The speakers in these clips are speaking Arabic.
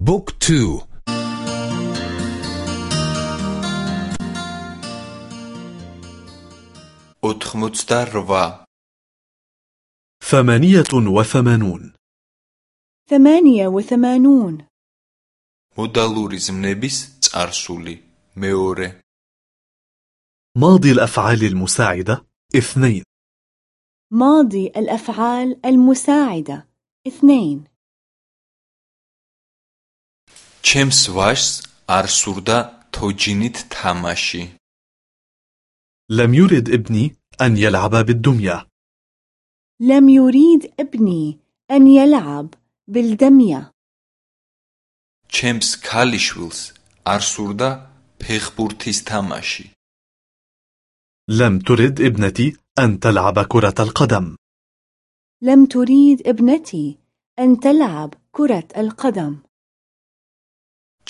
book two. ოთხმოცდარვა ثمانية وثمانون. ثمانية وثمانون. მოდალური ზმნების წარსული მეორე ماضي الأفعال المساعدة. اثنين. ماضي الأفعال المساعدة. اثنين. ჩემს ვაჟს არ სურდა თოჯინით თამაში. لم يرد ابني أن يلعب بالدمية. لم يريد ابني أن يلعب بالدمية. ჩემს ქალიშვილს არ სურდა ფეხბურთის თამაში. لم ترد ابنتي أن تلعب كرة القدم. لم تريد ابنتي أن تلعب كرة القدم.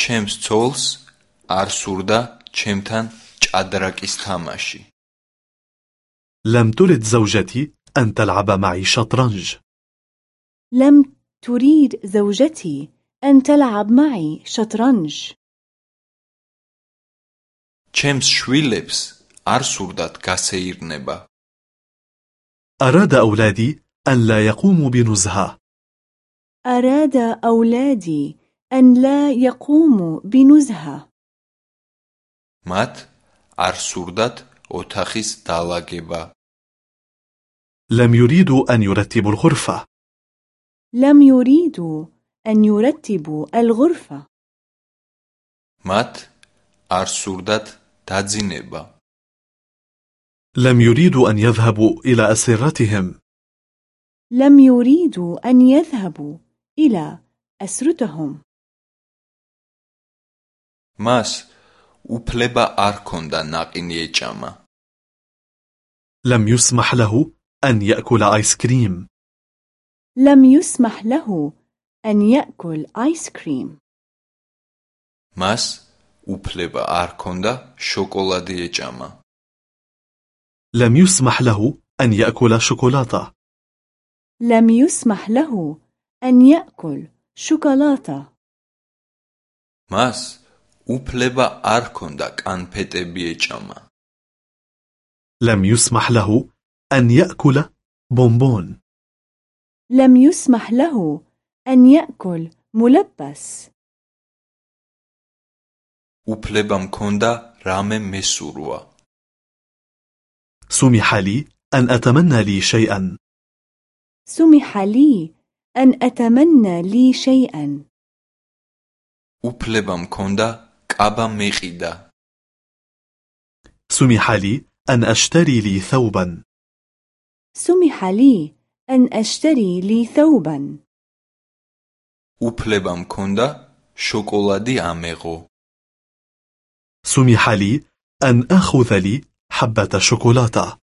ჩემს ცოლს არ სურდა ჩემთან ჭადრაკის თამაში. لم ترد زوجتي أن تلعب معي شطرنج. لم تريد زوجتي أن تلعب معي شطرنج. ჩემს შვილებს არ სურდათ გასეირნება. أراد أولادي أن لا يقوموا بنزهة. أراد أولادي أن لا يقوموا بنزهة. მათ არ სურდათ ოთახის დალაგება. لم يريدوا أن يرتبوا الغرفة. لم يريدوا أن يرتبوا الغرفة. მათ არ სურდათ დაძინება. لم يريدوا أن يذهبوا إلى أسرتهم. لم يريدوا أن يذهبوا إلى أسرتهم. მას უფლება არ ქონდა ناقيني ეჭამა. لم يسمح له أن يأكل آيس كريم. لم يسمح له أن يأكل آيس كريم. მას უფლება არ ქონდა შოკოლადი ეჭამა. لم يسمح له أن يأكل شوكولاتة. لم يسمح له أن يأكل شوكولاتة. მას უფლება არ ქონდა კანფეტები ეჭამა. لم يسمح له أن يأكل بونبون. لم يسمح له أن يأكل ملبس. უფლება მქონდა რამე მესურვა. سمح لي أن أتمنى لي شيئا. سمح لي أن أتمنى لي شيئا. უფლება მქონდა კაბა მეყიდა. سمح لي أن أشتري لي ثوبا. سمح لي أن أشتري لي ثوبا. უფლება მქონდა შოკოლადი ამეღო. سمح لي أن أخذ لي حبة شوكولاتة.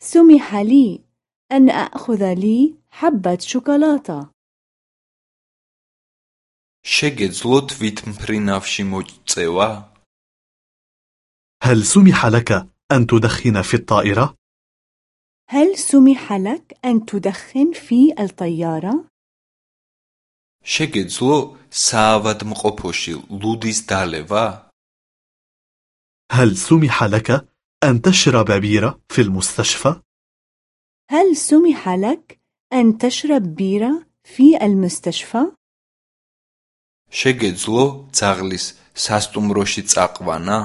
سمح لي أن أخذ لي حبة شوكولاتة. შეგეძლოთ ვითმფრინავში მოწევა? هل سمح لك أن تدخن في الطائرة؟ هل سمح لك أن تدخن في الطيارة؟ შეგეძლო საავადმყოფოში ლუდის დალევა? هل سمح لك أن تشرب بيرة في المستشفى؟ هل سمح لك أن تشرب بيرة في المستشفى؟ შეგეძლო ძაღლის სასტუმროში წაყვანა?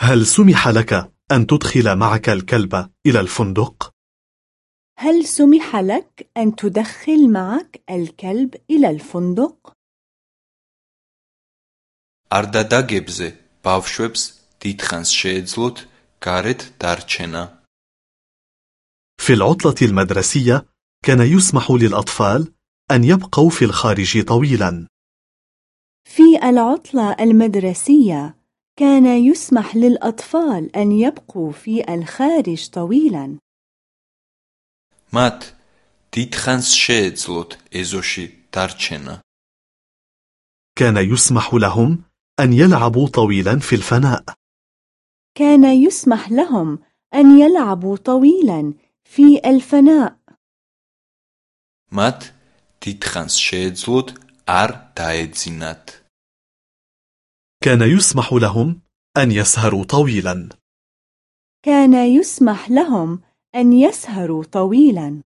هل سمح لك أن تدخل معك الكلب إلى الفندق؟ هل سمح لك أن تدخل معك الكلب إلى الفندق؟ არ დადაგებზე ბავშვებს დიდხანს შეეძლოთ გარეთ დარჩენა. في العطلة المدرسية كان يسمح للأطفال أن يبقوا في الخارج طويلا في العطلة المدرسية كان يسمح للأطفال أن يبقوا في الخارج طويلا მათ დიდხანს შეეძლოთ ეზოში დარჩენა. كان يسمح لهم أن يلعبوا طويلا في الفناء كان يسمح لهم أن يلعبوا طويلا في الفناء მათ დიდხანს შეეძლოთ არ დაეძინათ. كان يسمح لهم أن يسهروا طويلا كان يسمح لهم أن يسهروا طويلا